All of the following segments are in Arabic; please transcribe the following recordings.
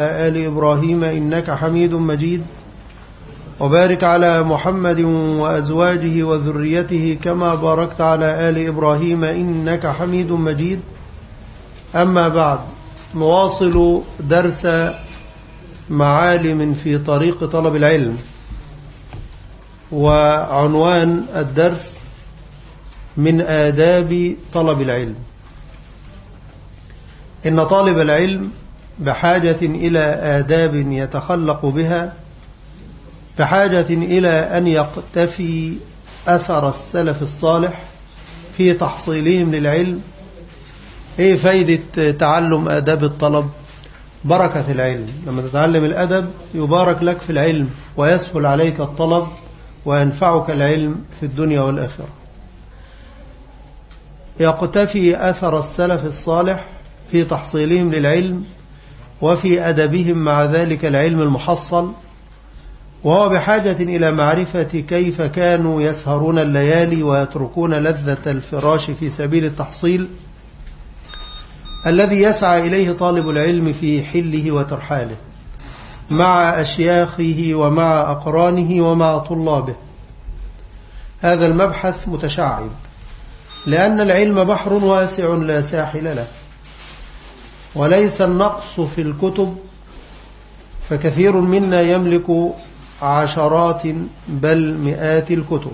آل إبراهيم إنك حميد مجيد. وبارك على محمد وأزواجه وذريته كما باركت على آل إبراهيم إنك حميد مجيد. أما بعد نواصل درس معالم في طريق طلب العلم. وعنوان الدرس من آداب طلب العلم. إن طالب العلم بحاجة إلى آداب يتخلق بها بحاجة إلى أن يقتفي أثر السلف الصالح في تحصيلهم للعلم إيه فايدة تعلم آداب الطلب بركة العلم. لما تتعلم الأدب يبارك لك في العلم ويسهل عليك الطلب وينفعك العلم في الدنيا والآخرة. يقتفي أثر السلف الصالح في تحصيلهم للعلم وفي أدبهم مع ذلك العلم المحصل وهو بحاجة إلى معرفة كيف كانوا يسهرون الليالي ويتركون لذة الفراش في سبيل التحصيل الذي يسعى إليه طالب العلم في حله وترحاله مع أشياخه ومع أقرانه ومع طلابه. هذا المبحث متشعب لأن العلم بحر واسع لا ساحل له. وليس النقص في الكتب فكثير منا يملك عشرات بل مئات الكتب.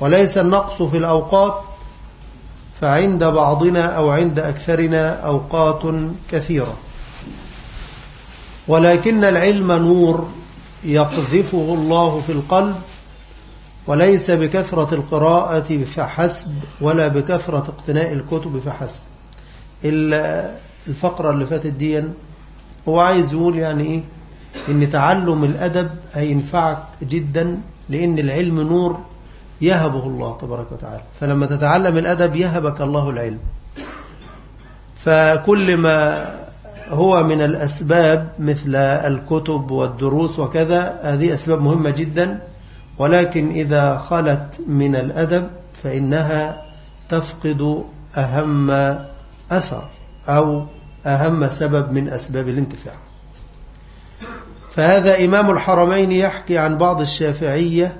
وليس النقص في الأوقات فعند بعضنا أو عند أكثرنا أوقات كثيرة. ولكن العلم نور يقذفه الله في القلب وليس بكثرة القراءة فحسب ولا بكثرة اقتناء الكتب فحسب الفقرة اللي فاتت دي هو عايز يقول يعني إيه؟ إن تعلم الأدب هينفعك جدا لأن العلم نور يهبه الله تبارك وتعالى. فلما تتعلم الأدب يهبك الله العلم. فكل ما هو من الأسباب مثل الكتب والدروس وكذا هذه أسباب مهمة جدا. ولكن إذا خلت من الأدب فإنها تفقد أهم أثر أو أهم سبب من أسباب الانتفاع. فهذا إمام الحرمين يحكي عن بعض الشافعية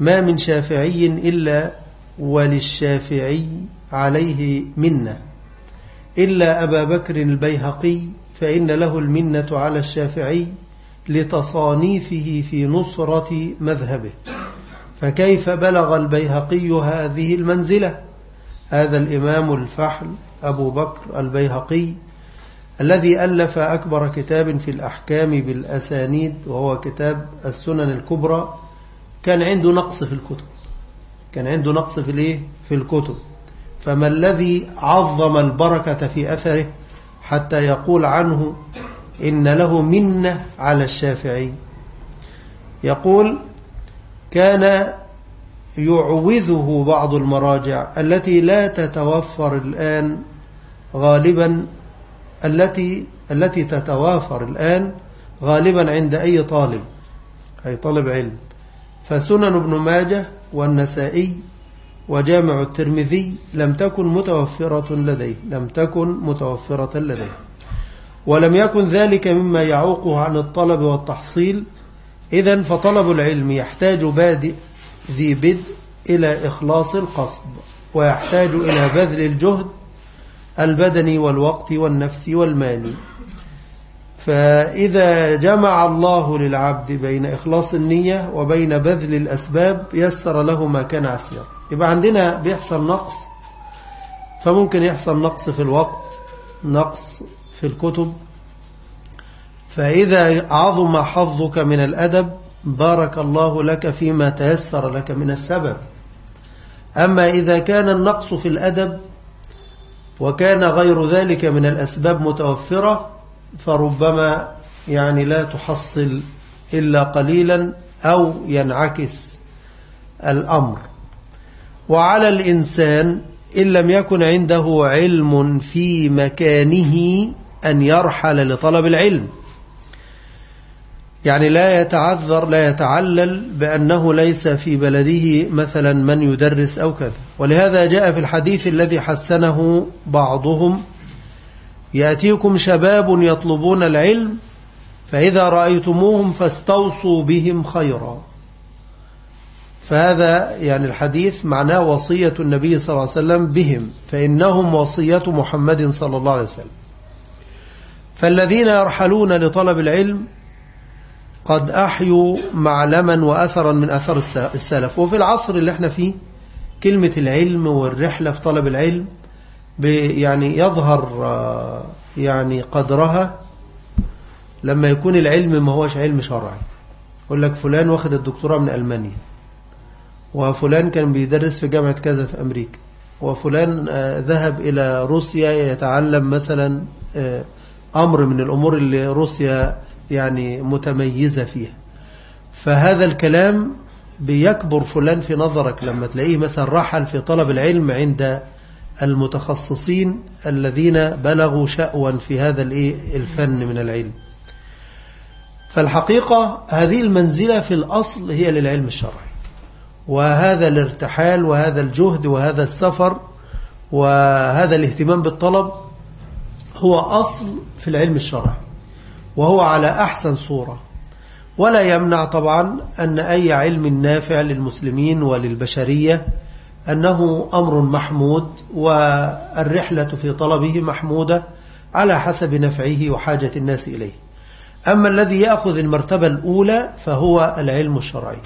ما من شافعي إلا وللشافعي عليه منة. إلا أبا بكر البيهقي فإن له المنة على الشافعي لتصانيفه في نصرة مذهبه. فكيف بلغ البيهقي هذه المنزلة؟ هذا الإمام الفحل أبو بكر البيهقي الذي ألف أكبر كتاب في الأحكام بالأسانيد وهو كتاب السنن الكبرى كان عنده نقص في الكتب. كان عنده نقص في الإيه؟ في الكتب. فما الذي عظم البركة في أثره حتى يقول عنه إن له منة على الشافعي. يقول كان يعوذه بعض المراجع التي لا تتوفر الآن غالبا التي التي تتوافر الآن غالبا عند أي طالب أي طالب علم. فسنن ابن ماجه والنسائي وجامع الترمذي لم تكن متوفرة لديه لم تكن متوفرة لديه. ولم يكن ذلك مما يعوقه عن الطلب والتحصيل. إذا فطلب العلم يحتاج بادئ ذي بدء إلى إخلاص القصد ويحتاج إلى بذل الجهد البدني والوقت والنفس والمال. فإذا جمع الله للعبد بين إخلاص النية وبين بذل الأسباب يسر له ما كان عسير يبقى عندنا بيحصل نقص فممكن يحصل نقص في الوقت نقص في الكتب. فإذا عظم حظك من الأدب بارك الله لك فيما تيسر لك من السبب. أما إذا كان النقص في الأدب وكان غير ذلك من الأسباب متوفرة فربما يعني لا تحصل إلا قليلا أو ينعكس الأمر. وعلى الإنسان إن لم يكن عنده علم في مكانه أن يرحل لطلب العلم. يعني لا يتعذر لا يتعلل بأنه ليس في بلده مثلا من يدرس أو كذا. ولهذا جاء في الحديث الذي حسنه بعضهم يأتيكم شباب يطلبون العلم فإذا رأيتموهم فاستوصوا بهم خيرا. فهذا يعني الحديث معناه وصية النبي صلى الله عليه وسلم بهم فإنهم وصية محمد صلى الله عليه وسلم. فالذين يرحلون لطلب العلم قد أحيوا معلما وأثرا من أثر السلف. وفي العصر اللي إحنا فيه كلمة العلم والرحلة في طلب العلم يعني يظهر يعني قدرها لما يكون العلم ما هوش علم شرعي. يقول لك فلان واخد الدكتوراه من ألمانيا وفلان كان بيدرس في جامعة كذا في أمريكا وفلان ذهب إلى روسيا يتعلم مثلا أمر من الأمور اللي روسيا يعني متميزة فيها. فهذا الكلام بيكبر فلان في نظرك لما تلاقيه مثلا رحل في طلب العلم عند المتخصصين الذين بلغوا شأوا في هذا الفن من العلم. فالحقيقة هذه المنزلة في الأصل هي للعلم الشرعي. وهذا الارتحال وهذا الجهد وهذا السفر وهذا الاهتمام بالطلب هو أصل في العلم الشرعي. وهو على أحسن صورة. ولا يمنع طبعا أن أي علم نافع للمسلمين وللبشرية أنه أمر محمود والرحلة في طلبه محمودة على حسب نفعه وحاجة الناس إليه. أما الذي يأخذ المرتبة الأولى فهو العلم الشرعي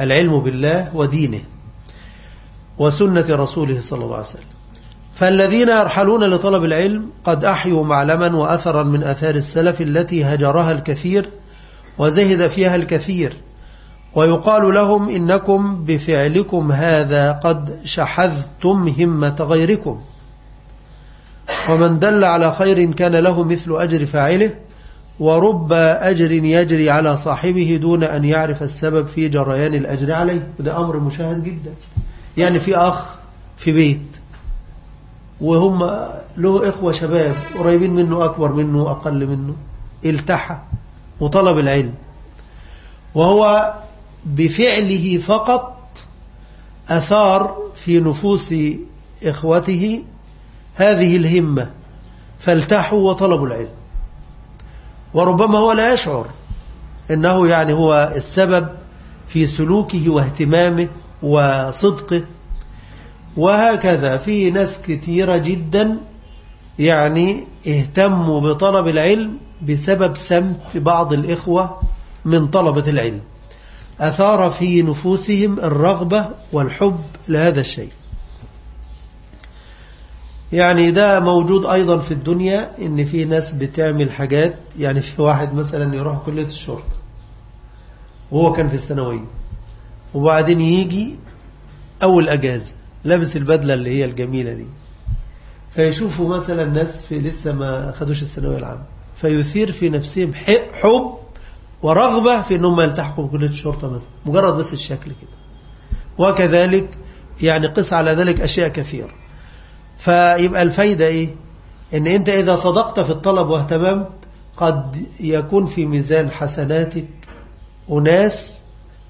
العلم بالله ودينه وسنة رسوله صلى الله عليه وسلم. فالذين يرحلون لطلب العلم قد أحيوا معلما وأثرا من أثار السلف التي هجرها الكثير وزهد فيها الكثير. ويقال لهم إنكم بفعلكم هذا قد شحذتم همة غيركم. ومن دل على خير كان له مثل أجر فاعله ورب أجر يجري على صاحبه دون أن يعرف السبب في جريان الأجر عليه. وده أمر مشاهد جدا. يعني في أخ في بيت وهم له إخوة شباب قريبين منه أكبر منه أقل منه التحى. وطلب العلم. وهو بفعله فقط أثار في نفوس إخوته هذه الهمة فالتحوا وطلبوا العلم. وربما هو لا يشعر إنه يعني هو السبب في سلوكه واهتمامه وصدقه. وهكذا في ناس كثيرة جدا يعني اهتموا بطلب العلم بسبب سمت بعض الإخوة من طلبة العلم. أثار في نفوسهم الرغبة والحب لهذا الشيء. يعني ده موجود أيضا في الدنيا إن في ناس بتعمل حاجات يعني في واحد مثلا يروح كلية الشرطة وهو كان في الثانوية وبعدين يجي أول أجازة لابس البدلة اللي هي الجميلة دي فيشوفوا مثلا ناس في لسه ما خدوش الثانوية العامة. فيثير في نفسهم حب ورغبة في أنهم يلتحقوا بكلية الشرطة مثلا. مجرد بس الشكل كده. وكذلك يعني قس على ذلك أشياء كثيرة. فيبقى الفايدة إيه؟ إن أنت إذا صدقت في الطلب واهتممت قد يكون في ميزان حسناتك أناس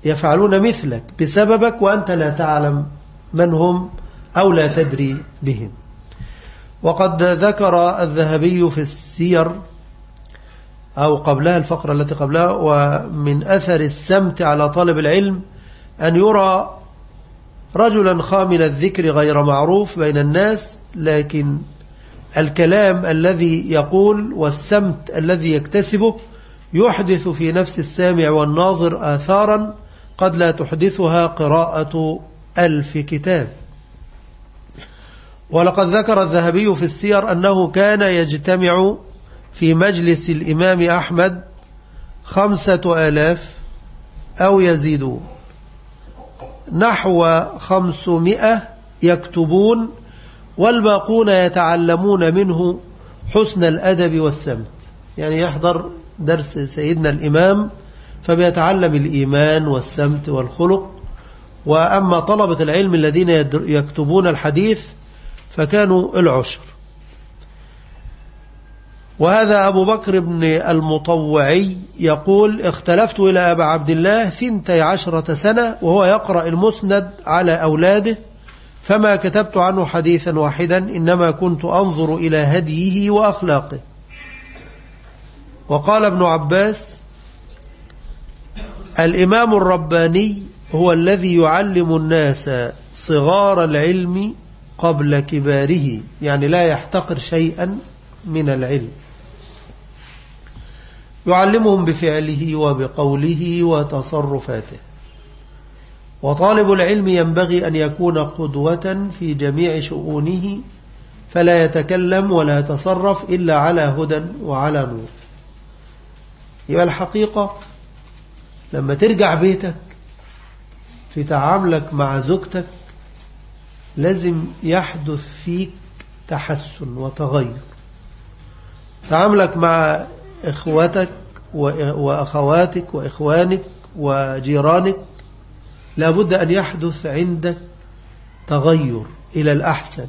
يفعلون مثلك بسببك وأنت لا تعلم من هم أو لا تدري بهم. وقد ذكر الذهبي في السير أو قبلها الفقرة التي قبلها ومن أثر السمت على طالب العلم أن يرى رجلا خامل الذكر غير معروف بين الناس لكن الكلام الذي يقول والسمت الذي يكتسبه يحدث في نفس السامع والناظر آثارا قد لا تحدثها قراءة ألف كتاب. ولقد ذكر الذهبي في السير أنه كان يجتمع في مجلس الإمام أحمد خمسة آلاف أو يزيدون. نحو خمسمائة يكتبون والباقون يتعلمون منه حسن الأدب والسمت. يعني يحضر درس سيدنا الإمام فبيتعلم الإيمان والسمت والخلق. وأما طلبة العلم الذين يكتبون الحديث فكانوا العشر. وهذا أبو بكر بن المطوعي يقول اختلفت إلى أبا عبد الله ثنتي عشرة سنة وهو يقرأ المسند على أولاده فما كتبت عنه حديثا واحدا إنما كنت أنظر إلى هديه وأخلاقه. وقال ابن عباس الإمام الرباني هو الذي يعلم الناس صغار العلم قبل كباره يعني لا يحتقر شيئا من العلم. يعلمهم بفعله وبقوله وتصرفاته. وطالب العلم ينبغي أن يكون قدوة في جميع شؤونه فلا يتكلم ولا يتصرف إلا على هدى وعلى نور. يبقى الحقيقة لما ترجع بيتك في تعاملك مع زوجتك لازم يحدث فيك تحسن وتغير. تعاملك مع إخوتك وأخواتك وإخوانك وجيرانك لابد أن يحدث عندك تغير إلى الأحسن.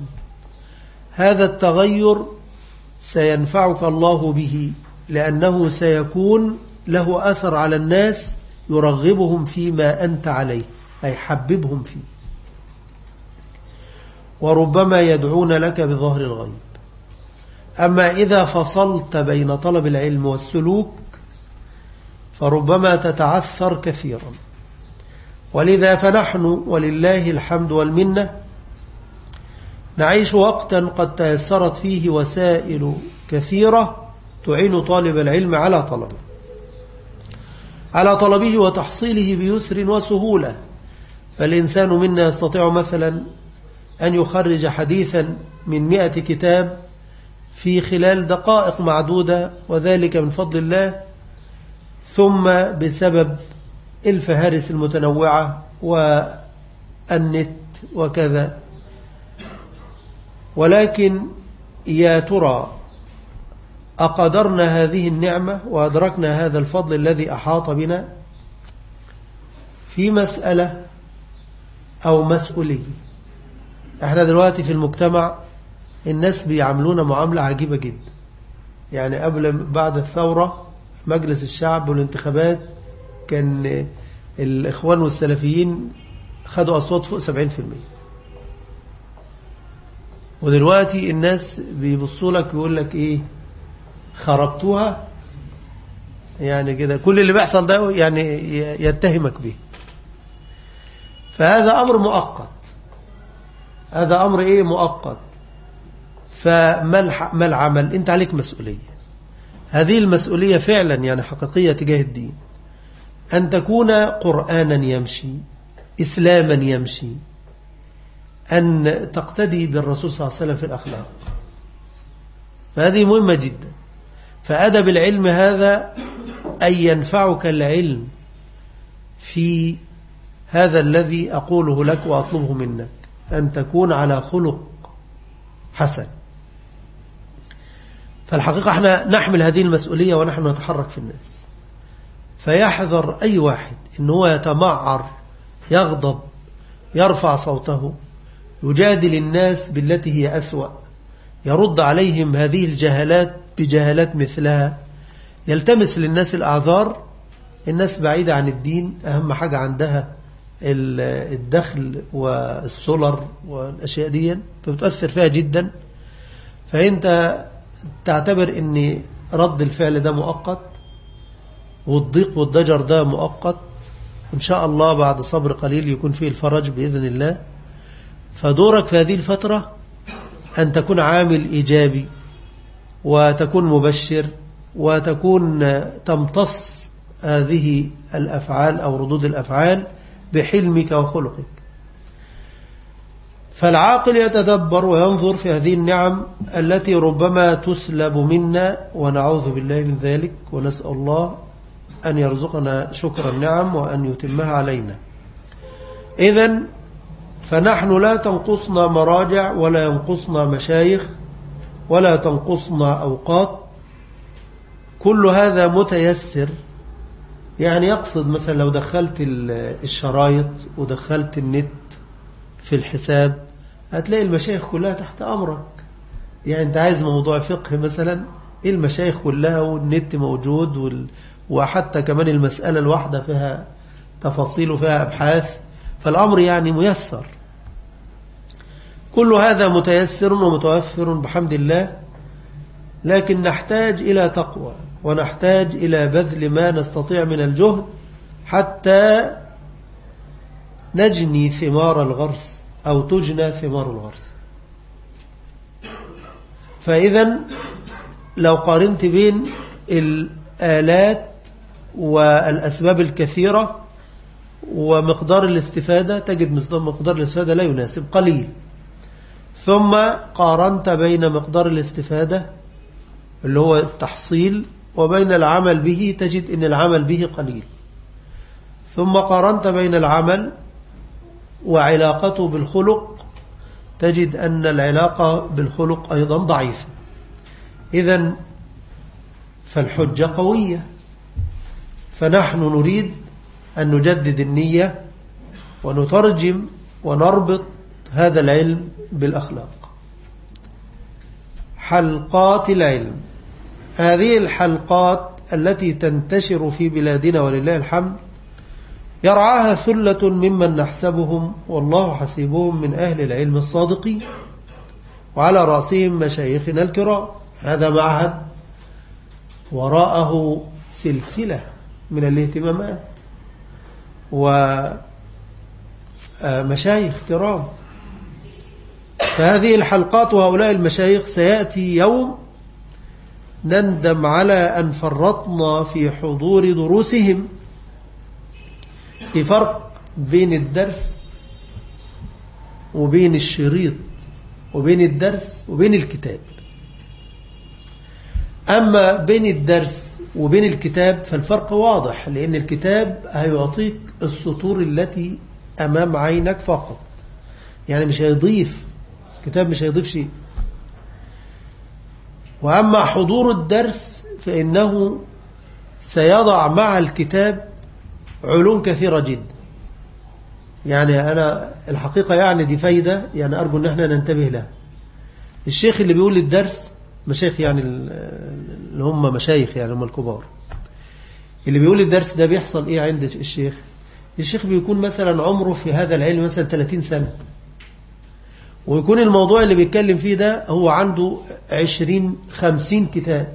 هذا التغير سينفعك الله به لأنه سيكون له أثر على الناس يرغبهم فيما أنت عليه أي حببهم فيه. وربما يدعون لك بظهر الغيب. أما إذا فصلت بين طلب العلم والسلوك فربما تتعثر كثيرا. ولذا فنحن ولله الحمد والمنة نعيش وقتا قد تيسرت فيه وسائل كثيرة تعين طالب العلم على طلبه على طلبه وتحصيله بيسر وسهولة. فالإنسان منا يستطيع مثلا أن يخرج حديثا من مئة كتاب في خلال دقائق معدودة وذلك من فضل الله. ثم بسبب الفهارس المتنوعة والنت وكذا. ولكن يا ترى أقدرنا هذه النعمة وأدركنا هذا الفضل الذي أحاط بنا؟ في مسألة أو مسؤولية. إحنا دلوقتي في المجتمع الناس بيعاملونا معاملة عجيبة جدا. يعني قبل بعد الثورة مجلس الشعب والانتخابات كان الإخوان والسلفيين خدوا أصوات فوق 70% ودلوقتي الناس بيبصوا لك ويقول لك إيه؟ خربتوها. يعني كده كل اللي بيحصل ده يعني يتهمك به فهذا أمر مؤقت. هذا أمر إيه مؤقت؟ فما العمل؟ أنت عليك مسؤولية. هذه المسؤولية فعلا يعني حقيقية تجاه الدين. أن تكون قرآنا يمشي إسلاما يمشي أن تقتدي بالرسول صلى الله عليه وسلم في الأخلاق. فهذه مهمة جدا. فأدب العلم هذا أن ينفعك العلم في هذا الذي أقوله لك وأطلبه منك. أن تكون على خلق حسن. فالحقيقة إحنا نحمل هذه المسؤولية ونحن نتحرك في الناس. فيحذر أي واحد إن هو يتمعر يغضب يرفع صوته يجادل الناس بالتي هي أسوأ. يرد عليهم هذه الجهالات بجهالات مثلها. يلتمس للناس الأعذار. الناس بعيدة عن الدين أهم حاجة عندها الدخل والسولر والأشياء دي فبتؤثر فيها جدا. فأنت تعتبر أن رد الفعل ده مؤقت والضيق والضجر ده مؤقت. إن شاء الله بعد صبر قليل يكون فيه الفرج بإذن الله. فدورك في هذه الفترة أن تكون عامل إيجابي وتكون مبشر وتكون تمتص هذه الأفعال أو ردود الأفعال بحلمك وخلقك. فالعاقل يتدبر وينظر في هذه النعم التي ربما تسلب منا ونعوذ بالله من ذلك ونسأل الله أن يرزقنا شكر النعم وأن يتمها علينا. إذا فنحن لا تنقصنا مراجع ولا ينقصنا مشايخ ولا تنقصنا أوقات. كل هذا متيسر. يعني يقصد مثلا لو دخلت الشرايط ودخلت النت في الحساب هتلاقي المشايخ كلها تحت أمرك. يعني أنت عايز موضوع فقه مثلا؟ المشايخ كلها والنت موجود وال... وحتى كمان المسألة الواحدة فيها تفاصيل وفيها أبحاث؟ فالأمر يعني ميسر. كل هذا متيسر ومتوفر بحمد الله لكن نحتاج إلى تقوى ونحتاج إلى بذل ما نستطيع من الجهد حتى نجني ثمار الغرس. أو تجنى ثمار الغرس فإذا لو قارنت بين الآلات والأسباب الكثيرة ومقدار الاستفادة تجد مقدار الاستفادة لا يناسب قليل. ثم قارنت بين مقدار الاستفادة اللي هو التحصيل وبين العمل به تجد أن العمل به قليل. ثم قارنت بين العمل وعلاقته بالخلق تجد أن العلاقة بالخلق أيضا ضعيفة. إذا فالحجة قوية. فنحن نريد أن نجدد النية ونترجم ونربط هذا العلم بالأخلاق. حلقات العلم. هذه الحلقات التي تنتشر في بلادنا ولله الحمد يرعاها ثلة ممن نحسبهم والله حسيبهم من أهل العلم الصادقين. وعلى رأسهم مشايخنا الكرام. هذا معهد وراءه سلسلة من الاهتمامات. ومشايخ كرام. فهذه الحلقات وهؤلاء المشايخ سيأتي يوم نندم على أن فرطنا في حضور دروسهم. في فرق بين الدرس وبين الشريط وبين الدرس وبين الكتاب. أما بين الدرس وبين الكتاب فالفرق واضح لأن الكتاب هيعطيك السطور التي أمام عينك فقط. يعني مش هيضيف كتاب مش هيضيف شيء. وأما حضور الدرس فإنه سيضع مع الكتاب علوم كثيرة جدا. يعني أنا الحقيقة يعني دي فايدة يعني أرجو أن إحنا ننتبه لها. الشيخ اللي بيقول الدرس مشايخ يعني اللي هم مشايخ يعني هم الكبار. اللي بيقول الدرس ده بيحصل إيه عند الشيخ؟ الشيخ بيكون مثلا عمره في هذا العلم مثلا 30 سنة. ويكون الموضوع اللي بيتكلم فيه ده هو عنده 20 50 كتاب.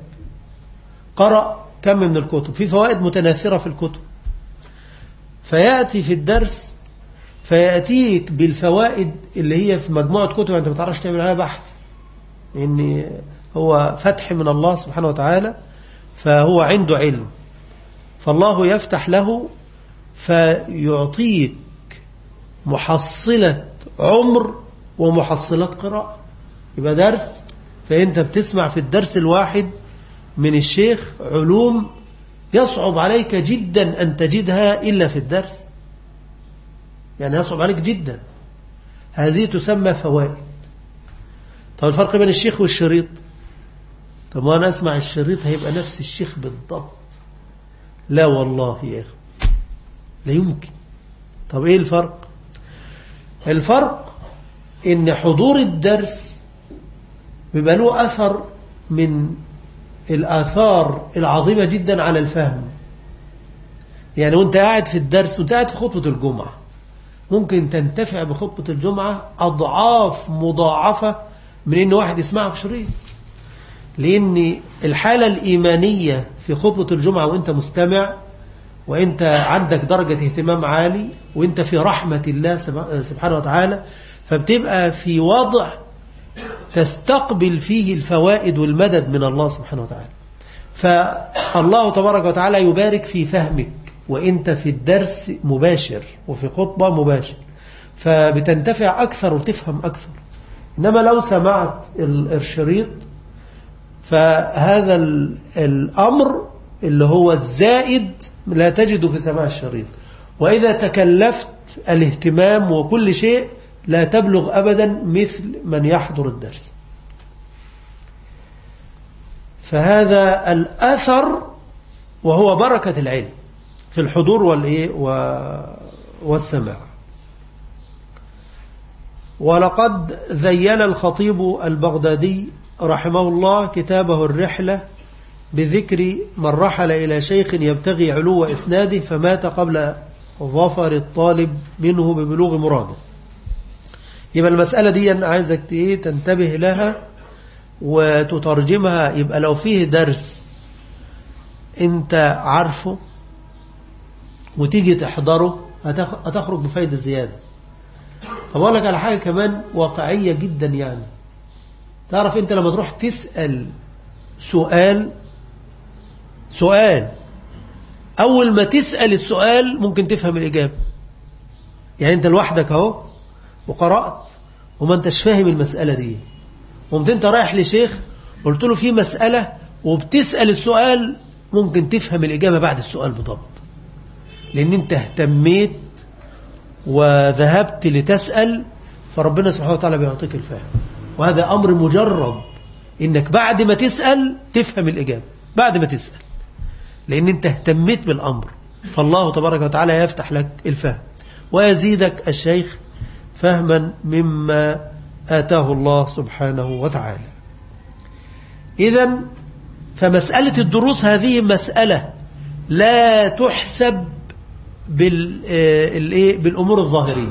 قرأ كم من الكتب؟ في فوائد متناثرة في الكتب. فيأتي في الدرس فيأتيك بالفوائد اللي هي في مجموعة كتب أنت ما تعرفش تعمل عليها بحث. إن هو فتح من الله سبحانه وتعالى فهو عنده علم. فالله يفتح له فيعطيك محصلة عمر ومحصلات قراءة. يبقى درس فأنت بتسمع في الدرس الواحد من الشيخ علوم يصعب عليك جدا أن تجدها إلا في الدرس. يعني يصعب عليك جدا. هذه تسمى فوائد. طب الفرق بين الشيخ والشريط؟ طب وأنا أسمع الشريط هيبقى نفس الشيخ بالضبط. لا والله يا أخي. لا يمكن. طب إيه الفرق؟ الفرق إن حضور الدرس بيبقى له أثر من الآثار العظيمة جدا على الفهم. يعني وانت قاعد في الدرس وانت قاعد في خطبة الجمعة ممكن تنتفع بخطبة الجمعة أضعاف مضاعفة من إن واحد يسمعها في شريط. لأن الحالة الإيمانية في خطبة الجمعة وإنت مستمع وإنت عندك درجة اهتمام عالي وإنت في رحمة الله سبحانه وتعالى فبتبقى في وضع تستقبل فيه الفوائد والمدد من الله سبحانه وتعالى. فالله تبارك وتعالى يبارك في فهمك وإنت في الدرس مباشر وفي خطبة مباشر. فبتنتفع أكثر وتفهم أكثر. إنما لو سمعت الشريط فهذا الأمر اللي هو الزائد لا تجده في سماع الشريط. وإذا تكلفت الاهتمام وكل شيء لا تبلغ أبدا مثل من يحضر الدرس. فهذا الأثر وهو بركة العلم في الحضور والإيه والسماع. ولقد ذيل الخطيب البغدادي رحمه الله كتابه الرحلة بذكر من رحل إلى شيخ يبتغي علو إسناده فمات قبل ظفر الطالب منه ببلوغ مراده. يبقى المسألة دي أنا عايزك تنتبه لها وتترجمها. يبقى لو فيه درس أنت عارفه وتيجي تحضره هتخرج بفايدة زيادة. طب أقول لك على حاجة كمان واقعية جدا يعني. تعرف أنت لما تروح تسأل سؤال سؤال أول ما تسأل السؤال ممكن تفهم الإجابة. يعني أنت لوحدك أهو. وقرأت. وما أنتش فاهم المسألة دي. قمت أنت رايح لشيخ قلت له في مسألة وبتسأل السؤال ممكن تفهم الإجابة بعد السؤال بضبط لأن أنت اهتميت وذهبت لتسأل فربنا سبحانه وتعالى بيعطيك الفهم. وهذا أمر مجرب. إنك بعد ما تسأل تفهم الإجابة. بعد ما تسأل. لأن أنت اهتميت بالأمر. فالله تبارك وتعالى يفتح لك الفهم. ويزيدك الشيخ فهما مما آتاه الله سبحانه وتعالى. إذا فمسألة الدروس هذه مسألة لا تحسب بالأمور الظاهرية.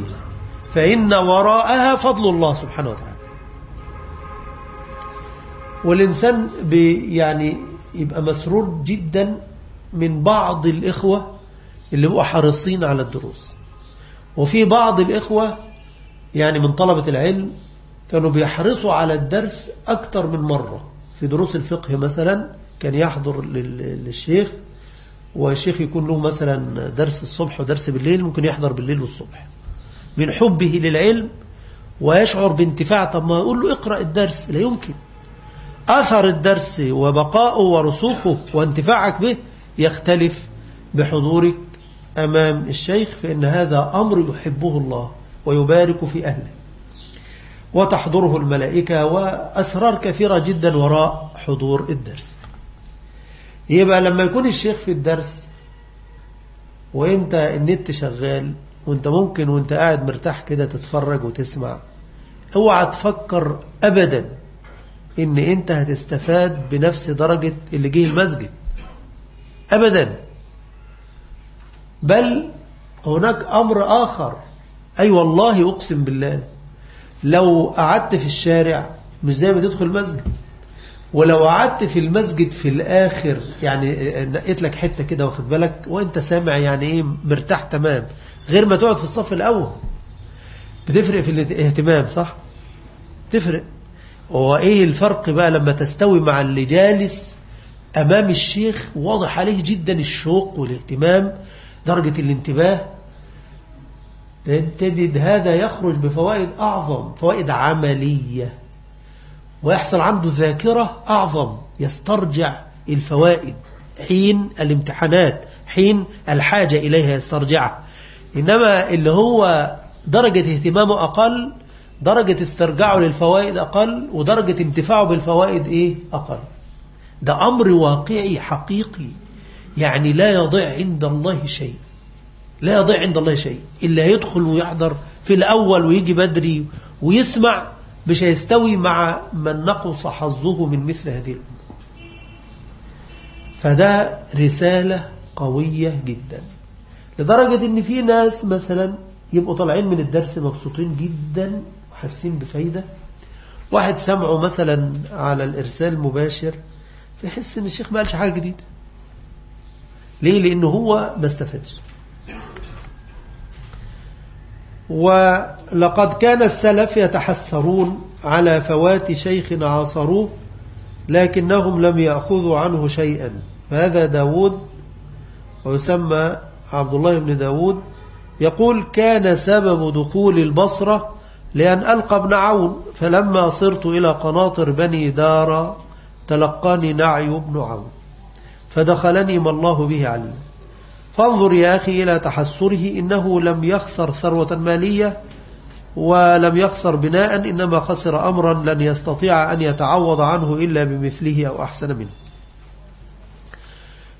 فإن وراءها فضل الله سبحانه وتعالى. والإنسان يعني يبقى مسرور جدا من بعض الإخوة اللي هو حريصين على الدروس. وفي بعض الإخوة يعني من طلبة العلم كانوا بيحرصوا على الدرس أكثر من مرة. في دروس الفقه مثلا كان يحضر للشيخ والشيخ يكون له مثلا درس الصبح ودرس بالليل ممكن يحضر بالليل والصبح. من حبه للعلم ويشعر بانتفاع طب ما أقول له اقرأ الدرس لا يمكن. أثر الدرس وبقاؤه ورسوخه وانتفاعك به يختلف بحضورك أمام الشيخ فإن هذا أمر يحبه الله. ويبارك في أهله. وتحضره الملائكة وأسرار كثيرة جدا وراء حضور الدرس. يبقى لما يكون الشيخ في الدرس وإنت النت شغال وإنت ممكن وإنت قاعد مرتاح كده تتفرج وتسمع اوعى تفكر ابدا إن إنت هتستفاد بنفس درجة اللي جه المسجد. ابدا. بل هناك أمر آخر أي أيوة والله أقسم بالله لو قعدت في الشارع مش زي ما تدخل المسجد ولو قعدت في المسجد في الآخر يعني نقيت لك حتة كده واخد بالك وأنت سامع يعني إيه مرتاح تمام غير ما تقعد في الصف الأول. بتفرق في الاهتمام صح؟ تفرق. وإيه الفرق بقى لما تستوي مع اللي جالس أمام الشيخ؟ واضح عليه جدا الشوق والاهتمام درجة الانتباه. تجد هذا يخرج بفوائد أعظم فوائد عملية. ويحصل عنده ذاكرة أعظم يسترجع الفوائد حين الامتحانات حين الحاجة إليها يسترجعها. إنما اللي هو درجة اهتمامه أقل درجة استرجاعه للفوائد أقل ودرجة انتفاعه بالفوائد إيه؟ أقل. ده أمر واقعي حقيقي يعني لا يضيع عند الله شيء. لا يضيع عند الله شيء. إلا يدخل ويحضر في الأول ويجي بدري ويسمع مش هيستوي مع من نقص حظه من مثل هذه الأمور فده رسالة قوية جدا. لدرجة إن في ناس مثلا يبقوا طالعين من الدرس مبسوطين جدا وحاسين بفايدة. واحد سمعه مثلا على الإرسال مباشر فيحس إن الشيخ ما قالش حاجة جديدة. ليه؟ لأنه هو ما استفادش. ولقد كان السلف يتحسرون على فوات شيخ عاصروه لكنهم لم يأخذوا عنه شيئا. فهذا داود ويسمى عبد الله بن داود يقول كان سبب دخول البصرة لأن ألقى ابن عون فلما صرت إلى قناطر بني دار تلقاني نعي بن عون فدخلني ما الله به عليم. فانظر يا أخي إلى تحسره إنه لم يخسر ثروة مالية ولم يخسر بناء إنما خسر أمرا لن يستطيع أن يتعوض عنه إلا بمثله أو أحسن منه.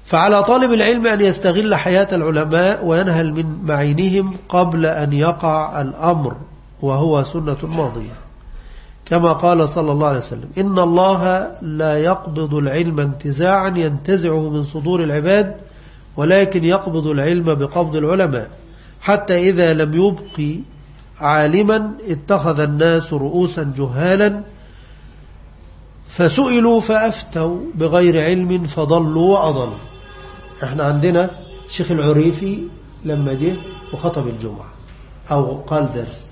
فعلى طالب العلم أن يستغل حياة العلماء وينهل من معينهم قبل أن يقع الأمر وهو سنة ماضية. كما قال صلى الله عليه وسلم إن الله لا يقبض العلم انتزاعا ينتزعه من صدور العباد ولكن يقبض العلم بقبض العلماء. حتى إذا لم يبقي عالما اتخذ الناس رؤوسا جهالا فسئلوا فأفتوا بغير علم فضلوا وأضلوا. إحنا عندنا الشيخ العريفي لما جه وخطب الجمعة أو قال درس.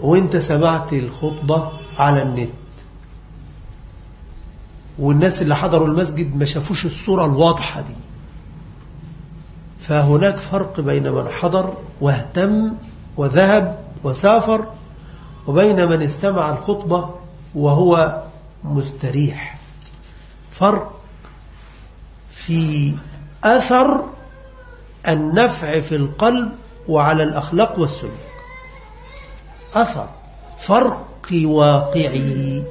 وإنت سمعت الخطبة على النت. والناس اللي حضروا المسجد ما شافوش الصورة الواضحة دي. فهناك فرق بين من حضر واهتم وذهب وسافر وبين من استمع الخطبة وهو مستريح. فرق في أثر النفع في القلب وعلى الأخلاق والسلوك. أثر فرق واقعي.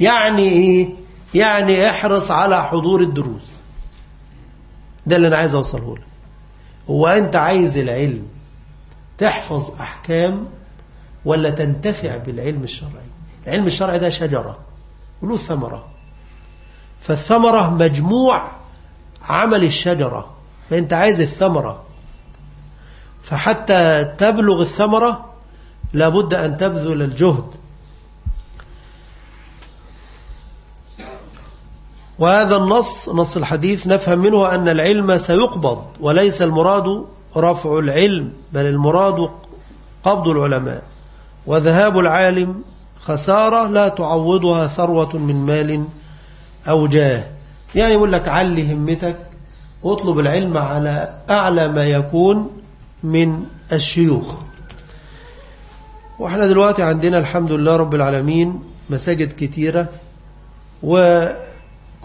يعني إيه؟ يعني احرص على حضور الدروس. ده اللي أنا عايز أوصله لك. هو أنت عايز العلم تحفظ أحكام ولا تنتفع بالعلم الشرعي؟ العلم الشرعي ده شجرة وله ثمرة. فالثمرة مجموع عمل الشجرة. فأنت عايز الثمرة. فحتى تبلغ الثمرة لابد أن تبذل الجهد. وهذا النص نص الحديث نفهم منه أن العلم سيقبض وليس المراد رفع العلم بل المراد قبض العلماء. وذهاب العالم خسارة لا تعوضها ثروة من مال أو جاه يعني يقول لك علي همتك واطلب العلم على أعلى ما يكون من الشيوخ. وإحنا دلوقتي عندنا الحمد لله رب العالمين مساجد كتيرة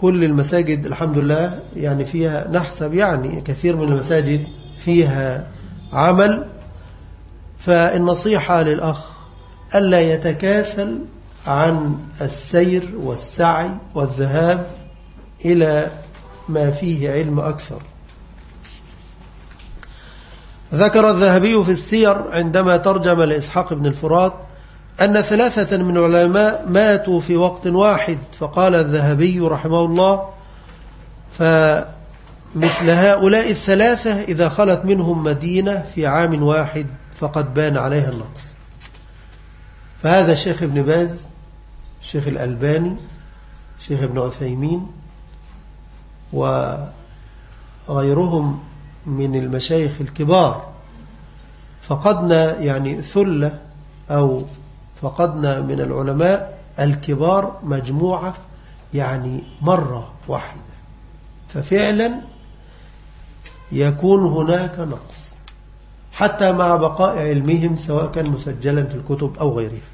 وكل المساجد الحمد لله يعني فيها نحسب يعني كثير من المساجد فيها عمل فالنصيحة للأخ ألا يتكاسل عن السير والسعي والذهاب إلى ما فيه علم أكثر. ذكر الذهبي في السير عندما ترجم لإسحاق بن الفرات أن ثلاثة من العلماء ماتوا في وقت واحد فقال الذهبي رحمه الله فمثل هؤلاء الثلاثة إذا خلت منهم مدينة في عام واحد فقد بان عليها النقص. فهذا الشيخ ابن باز الشيخ الألباني الشيخ ابن عثيمين وغيرهم من المشايخ الكبار. فقدنا يعني ثلة أو فقدنا من العلماء الكبار مجموعة يعني مرة واحدة. ففعلا يكون هناك نقص. حتى مع بقاء علمهم سواء كان مسجلا في الكتب أو غيرها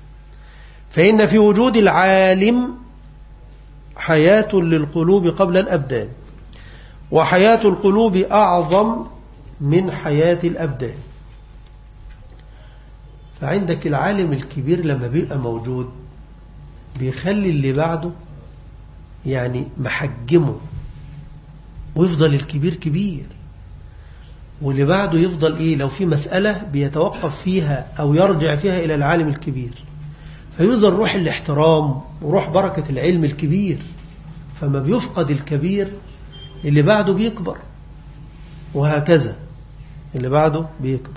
فإن في وجود العالم حياة للقلوب قبل الأبدان وحياة القلوب أعظم من حياة الأبدان. فعندك العالم الكبير لما بيبقى موجود بيخلي اللي بعده يعني محجمه ويفضل الكبير كبير. واللي بعده يفضل إيه؟ لو في مسألة بيتوقف فيها أو يرجع فيها إلى العالم الكبير. فيظهر روح الاحترام وروح بركة العلم الكبير. فما بيفقد الكبير اللي بعده بيكبر. وهكذا اللي بعده بيكبر.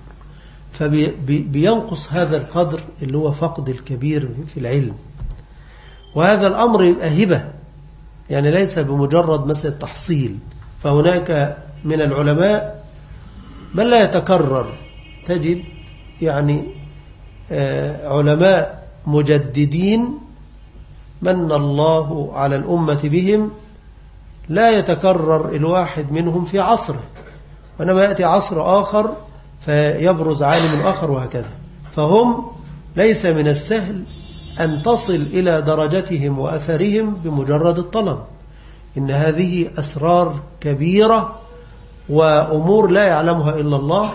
فبينقص هذا القدر اللي هو فقد الكبير في العلم. وهذا الأمر يبقى هبة يعني ليس بمجرد مسألة تحصيل فهناك من العلماء من لا يتكرر. تجد يعني علماء مجددين من الله على الأمة بهم لا يتكرر الواحد منهم في عصره. وإنما يأتي عصر آخر فيبرز عالم آخر وهكذا. فهم ليس من السهل أن تصل إلى درجتهم وأثرهم بمجرد الطلب. إن هذه أسرار كبيرة وأمور لا يعلمها إلا الله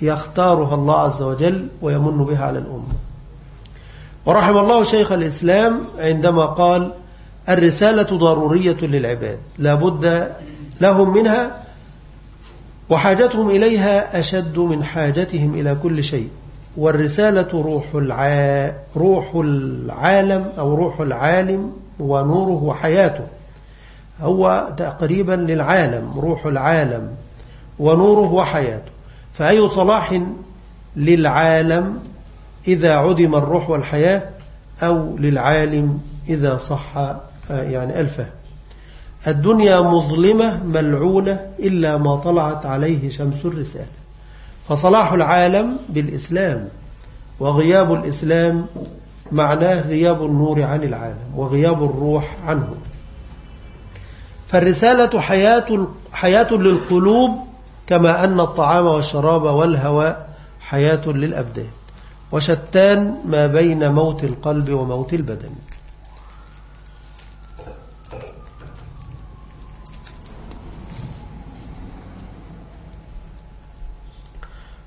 فيختارها الله عز وجل ويمن بها على الأمة. ورحم الله شيخ الإسلام عندما قال الرسالة ضرورية للعباد لابد لهم منها وحاجتهم إليها أشد من حاجتهم إلى كل شيء. والرسالة روح, الع... روح العالم أو روح العالم ونوره وحياته. هو تقريبا للعالم روح العالم ونوره وحياته. فأي صلاح للعالم إذا عدم الروح والحياة أو للعالم إذا صح يعني الفهم الدنيا مظلمة ملعونة إلا ما طلعت عليه شمس الرسالة. فصلاح العالم بالإسلام وغياب الإسلام معناه غياب النور عن العالم وغياب الروح عنه. فالرسالة حياة, حياة للقلوب كما أن الطعام والشراب والهواء حياة للأبدان. وشتان ما بين موت القلب وموت البدن.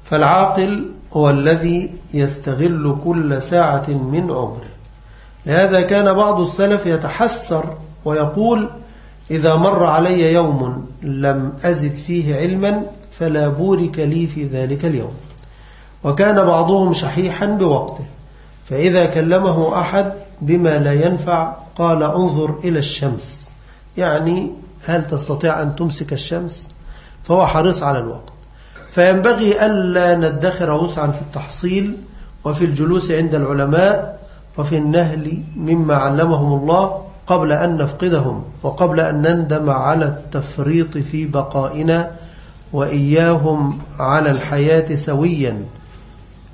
فالعاقل هو الذي يستغل كل ساعة من عمره لهذا كان بعض السلف يتحسر ويقول إذا مر علي يوم لم أزد فيه علما فلا بورك لي في ذلك اليوم. وكان بعضهم شحيحا بوقته فإذا كلمه أحد بما لا ينفع قال انظر إلى الشمس. يعني هل تستطيع أن تمسك الشمس؟ فهو حريص على الوقت. فينبغي ألا ندخر وسعا في التحصيل وفي الجلوس عند العلماء وفي النهل مما علمهم الله قبل أن نفقدهم وقبل أن نندم على التفريط في بقائنا وإياهم على الحياة سويا.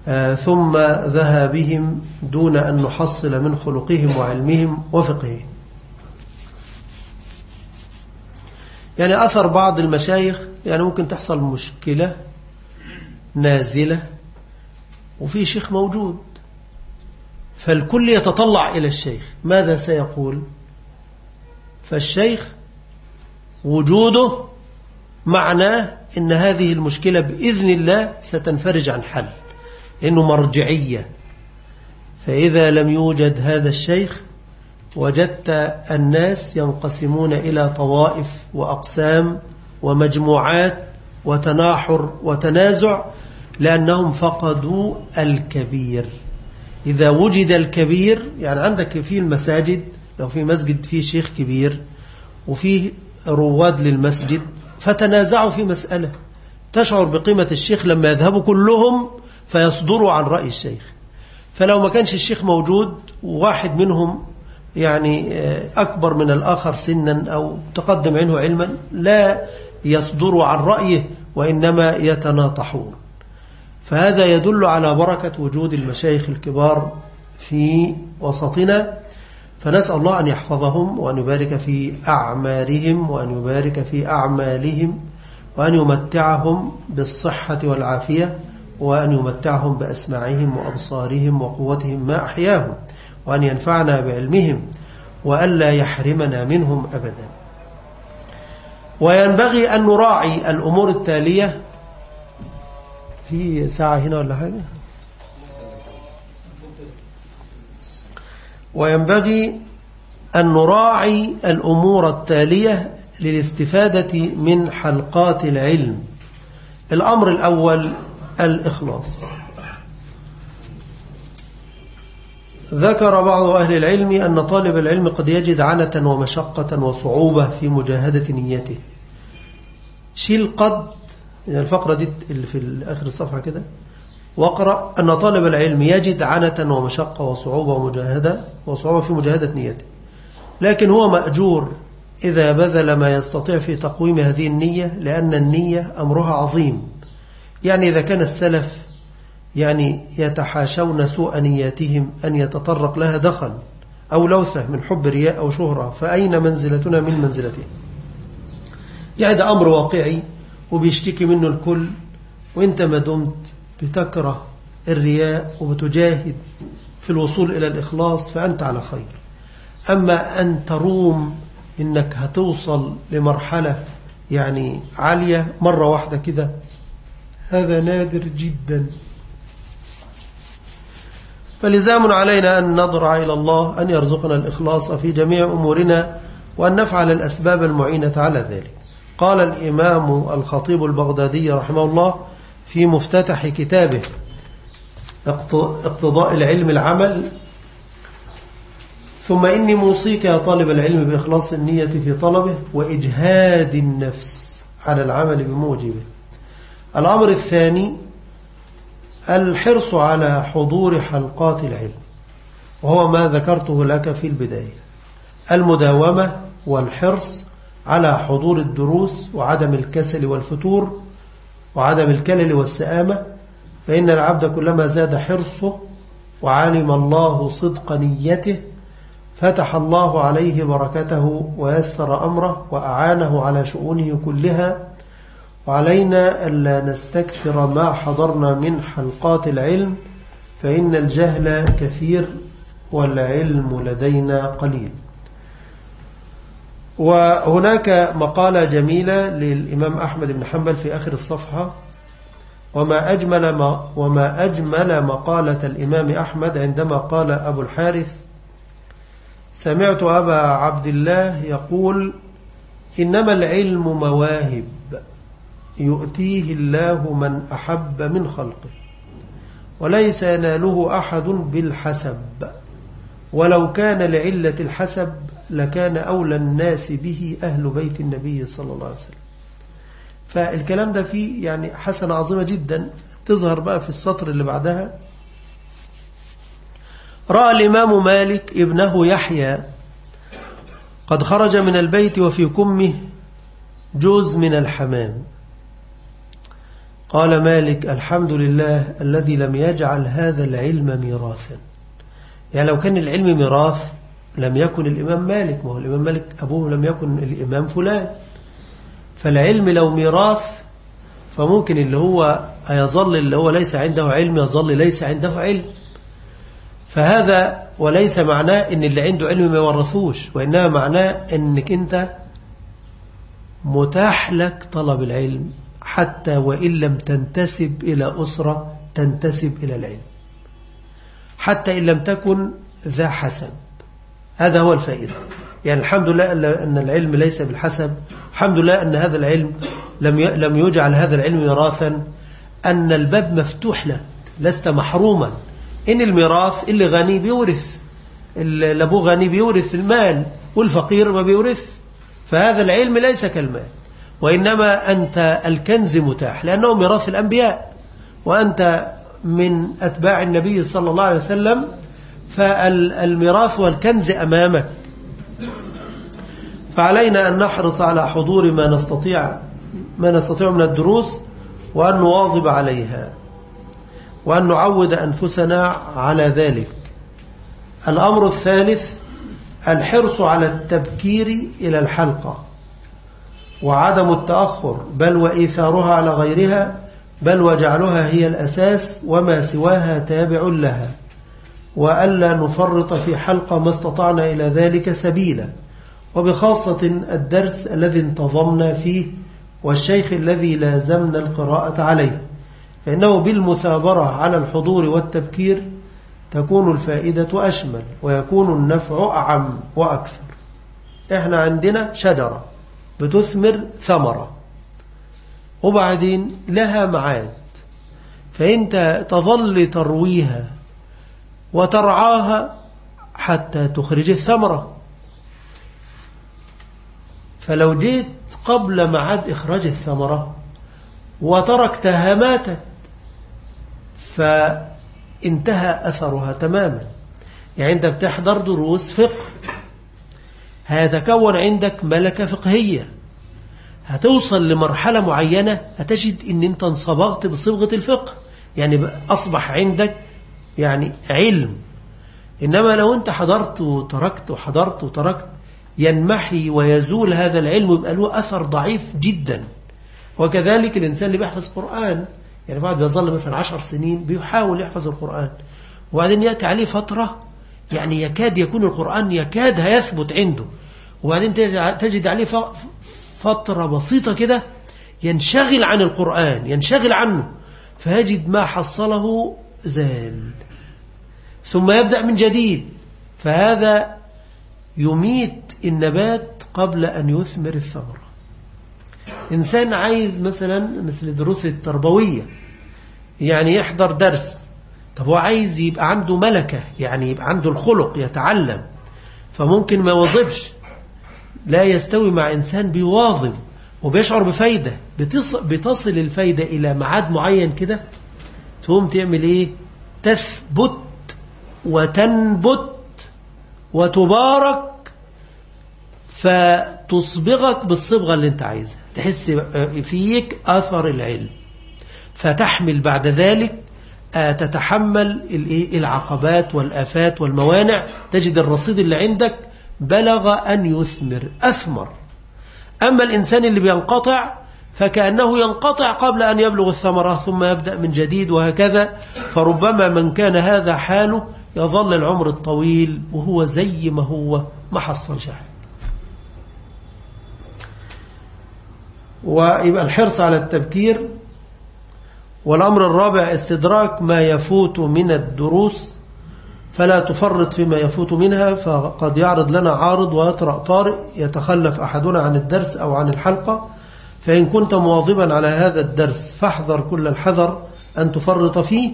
آه، ثم ذهابهم دون أن نحصل من خلقهم وعلمهم وفقههم يعني أثر بعض المشايخ يعني ممكن تحصل مشكلة نازلة وفي شيخ موجود. فالكل يتطلع إلى الشيخ. ماذا سيقول؟ فالشيخ وجوده معناه إن هذه المشكلة بإذن الله ستنفرج عن حل إنه مرجعية. فإذا لم يوجد هذا الشيخ وجدت الناس ينقسمون إلى طوائف وأقسام ومجموعات وتناحر وتنازع لأنهم فقدوا الكبير. إذا وجد الكبير يعني عندك في المساجد لو في مسجد فيه شيخ كبير وفيه رواد للمسجد فتنازعوا في مسألة. تشعر بقيمة الشيخ لما يذهبوا كلهم فيصدروا عن رأي الشيخ. فلو ما كانش الشيخ موجود وواحد منهم يعني آه، أكبر من الآخر سنا أو تقدم عنه علما لا يصدروا عن رأيه وإنما يتناطحون. فهذا يدل على بركة وجود المشايخ الكبار في وسطنا. فنسأل الله أن يحفظهم وأن يبارك في أعمارهم وأن يبارك في أعمالهم وأن يمتعهم بالصحة والعافية وأن يمتعهم بأسماعهم وأبصارهم وقوتهم ما أحياهم. وأن ينفعنا بعلمهم وألا يحرمنا منهم أبدا. وينبغي أن نراعي الأمور التالية. في ساعة هنا ولا حاجة؟ وينبغي أن نراعي الأمور التالية للاستفادة من حلقات العلم. الأمر الأول الإخلاص. ذكر بعض أهل العلم أن طالب العلم قد يجد عنة ومشقة وصعوبة في مجاهدة نيته. شيل قد يعني الفقرة دي اللي في آخر الصفحة كده. واقرأ أن طالب العلم يجد عنة ومشقة وصعوبة ومجاهدة وصعوبة في مجاهدة نيته. لكن هو مأجور إذا بذل ما يستطيع في تقويم هذه النية لأن النية أمرها عظيم. يعني إذا كان السلف يعني يتحاشون سوء نياتهم أن يتطرق لها دخل أو لوثة من حب رياء أو شهرة فأين منزلتنا من منزلته؟ يعني ده أمر واقعي وبيشتكي منه الكل وأنت ما دمت بتكره الرياء وبتجاهد في الوصول إلى الإخلاص فأنت على خير. أما أن تروم إنك هتوصل لمرحلة يعني عالية مرة واحدة كده هذا نادر جدا. فلزام علينا أن نضرع إلى الله أن يرزقنا الإخلاص في جميع أمورنا وأن نفعل الأسباب المعينة على ذلك. قال الإمام الخطيب البغدادي رحمه الله في مفتتح كتابه اقتضاء العلم العمل ثم إني موصيك يا طالب العلم بإخلاص النية في طلبه وإجهاد النفس على العمل بموجبه. الأمر الثاني الحرص على حضور حلقات العلم وهو ما ذكرته لك في البداية. المداومة والحرص على حضور الدروس وعدم الكسل والفتور وعدم الكلل والسآمة فإن العبد كلما زاد حرصه وعلم الله صدق نيته فتح الله عليه بركته ويسر أمره وأعانه على شؤونه كلها وعلينا ألا نستكثر ما حضرنا من حلقات العلم فإن الجهل كثير والعلم لدينا قليل. وهناك مقالة جميلة للإمام أحمد بن حنبل في آخر الصفحة. وما أجمل, ما وما أجمل مقالة الإمام أحمد عندما قال أبو الحارث سمعت أبا عبد الله يقول إنما العلم مواهب يؤتيه الله من أحب من خلقه وليس يناله أحد بالحسب ولو كان لعلة الحسب لكان أولى الناس به أهل بيت النبي صلى الله عليه وسلم. فالكلام ده فيه يعني حسنة عظيمة جدا. تظهر بقى في السطر اللي بعدها. رأى الإمام مالك ابنه يحيى قد خرج من البيت وفي كمه جوز من الحمام. قال مالك الحمد لله الذي لم يجعل هذا العلم ميراثا. يعني لو كان العلم ميراث لم يكن الإمام مالك. ما هو الإمام مالك أبوه لم يكن الإمام فلان. فالعلم لو ميراث فممكن اللي هو يظل اللي هو ليس عنده علم يظل ليس عنده علم. فهذا وليس معناه إن اللي عنده علم ما يورثوش وإنما معناه إنك أنت متاح لك طلب العلم. حتى وإن لم تنتسب إلى أسرة تنتسب إلى العلم. حتى إن لم تكن ذا حسب. هذا هو الفائدة. يعني الحمد لله أن العلم ليس بالحسب. الحمد لله أن هذا العلم لم لم يجعل هذا العلم ميراثا أن الباب مفتوح لك لست محروما. إن الميراث اللي غني بيورث. اللي أبوه غني بيورث المال والفقير ما بيورث. فهذا العلم ليس كالمال. وإنما أنت الكنز متاح لأنه ميراث الأنبياء وأنت من أتباع النبي صلى الله عليه وسلم فالميراث والكنز أمامك. فعلينا أن نحرص على حضور ما نستطيع ما نستطيع من الدروس وأن نواظب عليها وأن نعود أنفسنا على ذلك. الأمر الثالث الحرص على التبكير إلى الحلقة. وعدم التأخر بل وإيثارها على غيرها بل وجعلها هي الأساس وما سواها تابع لها. وألا نفرط في حلقة ما استطعنا إلى ذلك سبيلا. وبخاصة الدرس الذي انتظمنا فيه والشيخ الذي لازمنا القراءة عليه. فإنه بالمثابرة على الحضور والتبكير تكون الفائدة أشمل ويكون النفع أعم وأكثر. إحنا عندنا شجرة. بتثمر ثمرة. وبعدين لها معاد. فأنت تظل ترويها وترعاها حتى تخرج الثمرة. فلو جيت قبل معاد إخراج الثمرة وتركتها ماتت فانتهى أثرها تماما. يعني أنت بتحضر دروس فقه. هيتكون عندك ملكة فقهية. هتوصل لمرحلة معينة هتجد إن أنت انصبغت بصبغة الفقه. يعني أصبح عندك يعني علم. إنما لو أنت حضرت وتركت وحضرت وتركت ينمحي ويزول هذا العلم يبقى له أثر ضعيف جدا. وكذلك الإنسان اللي بيحفظ قرآن يعني بعد بيظل مثلا عشر سنين بيحاول يحفظ القرآن. وبعدين يأتي عليه فترة يعني يكاد يكون القرآن يكاد هيثبت عنده. وبعدين تجد عليه فترة بسيطة كده ينشغل عن القرآن ينشغل عنه. فيجد ما حصله زال. ثم يبدأ من جديد. فهذا يميت النبات قبل أن يثمر الثمرة. إنسان عايز مثلا مثل دروس التربوية يعني يحضر درس. طب هو عايز يبقى عنده ملكة يعني يبقى عنده الخلق يتعلم. فممكن ما يواظبش. لا يستوي مع إنسان بيواظب وبيشعر بفايدة. بتصل الفايدة إلى معاد معين كده تقوم تعمل إيه؟ تثبت وتنبت وتبارك فتصبغك بالصبغة اللي أنت عايزها. تحس فيك أثر العلم. فتحمل بعد ذلك تتحمل العقبات والآفات والموانع. تجد الرصيد اللي عندك بلغ أن يثمر أثمر. أما الإنسان اللي بينقطع فكأنه ينقطع قبل أن يبلغ الثمرة ثم يبدأ من جديد وهكذا. فربما من كان هذا حاله يظل العمر الطويل وهو زي ما هو ما حصل شيء ويبقى الحرص على التبكير والأمر الرابع استدراك ما يفوت من الدروس فلا تفرط فيما يفوت منها فقد يعرض لنا عارض ويطرأ طارئ يتخلف أحدنا عن الدرس أو عن الحلقة. فإن كنت مواظبا على هذا الدرس فاحذر كل الحذر أن تفرط فيه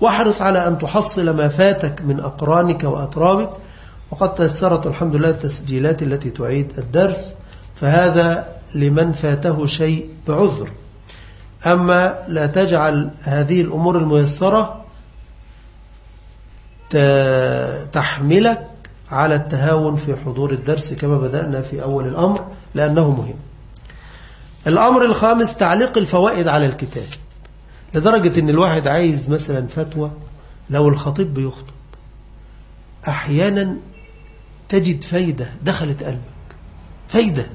واحرص على أن تحصل ما فاتك من أقرانك وأطرابك وقد تيسرت الحمد لله التسجيلات التي تعيد الدرس فهذا لمن فاته شيء بعذر. أما لا تجعل هذه الأمور الميسرة تحملك على التهاون في حضور الدرس كما بدأنا في أول الأمر لأنه مهم. الأمر الخامس تعليق الفوائد على الكتاب. لدرجة أن الواحد عايز مثلا فتوى لو الخطيب بيخطب أحيانا تجد فايدة دخلت قلبك. فايدة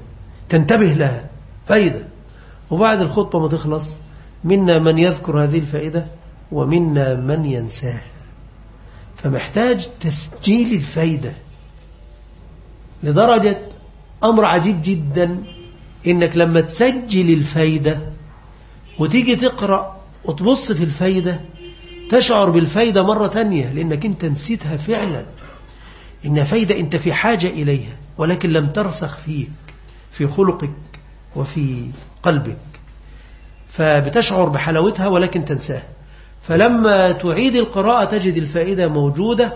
تنتبه لها. فايدة. وبعد الخطبة ما تخلص منا من يذكر هذه الفائدة ومنا من ينساها. فمحتاج تسجيل الفايدة لدرجة أمر عجيب جدا إنك لما تسجل الفايدة وتيجي تقرأ وتبص في الفايدة تشعر بالفايدة مرة تانية لأنك أنت نسيتها فعلا. إن فايدة أنت في حاجة إليها ولكن لم ترسخ فيك في خلقك وفي قلبك. فبتشعر بحلاوتها ولكن تنساها فلما تعيد القراءة تجد الفائدة موجودة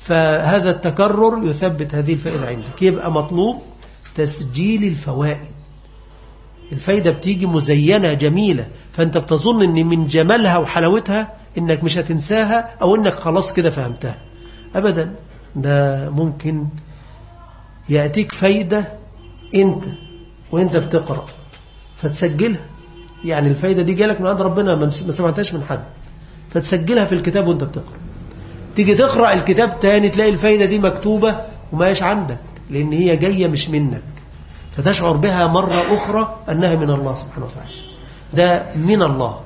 فهذا التكرر يثبت هذه الفائدة عندك. يبقى مطلوب تسجيل الفوائد. الفايدة بتيجي مزينة جميلة. فأنت بتظن أن من جمالها وحلاوتها أنك مش هتنساها أو أنك خلاص كده فهمتها. أبدا. ده ممكن يأتيك فايدة أنت وأنت بتقرأ. فتسجلها. يعني الفايدة دي جالك من عند ربنا ما سمعتهاش من حد. فتسجلها في الكتاب وانت بتقرأ. تيجي تقرأ الكتاب تاني تلاقي الفايدة دي مكتوبة وما هيش عندك لأن هي جاية مش منك. فتشعر بها مرة أخرى أنها من الله سبحانه وتعالى. ده من الله.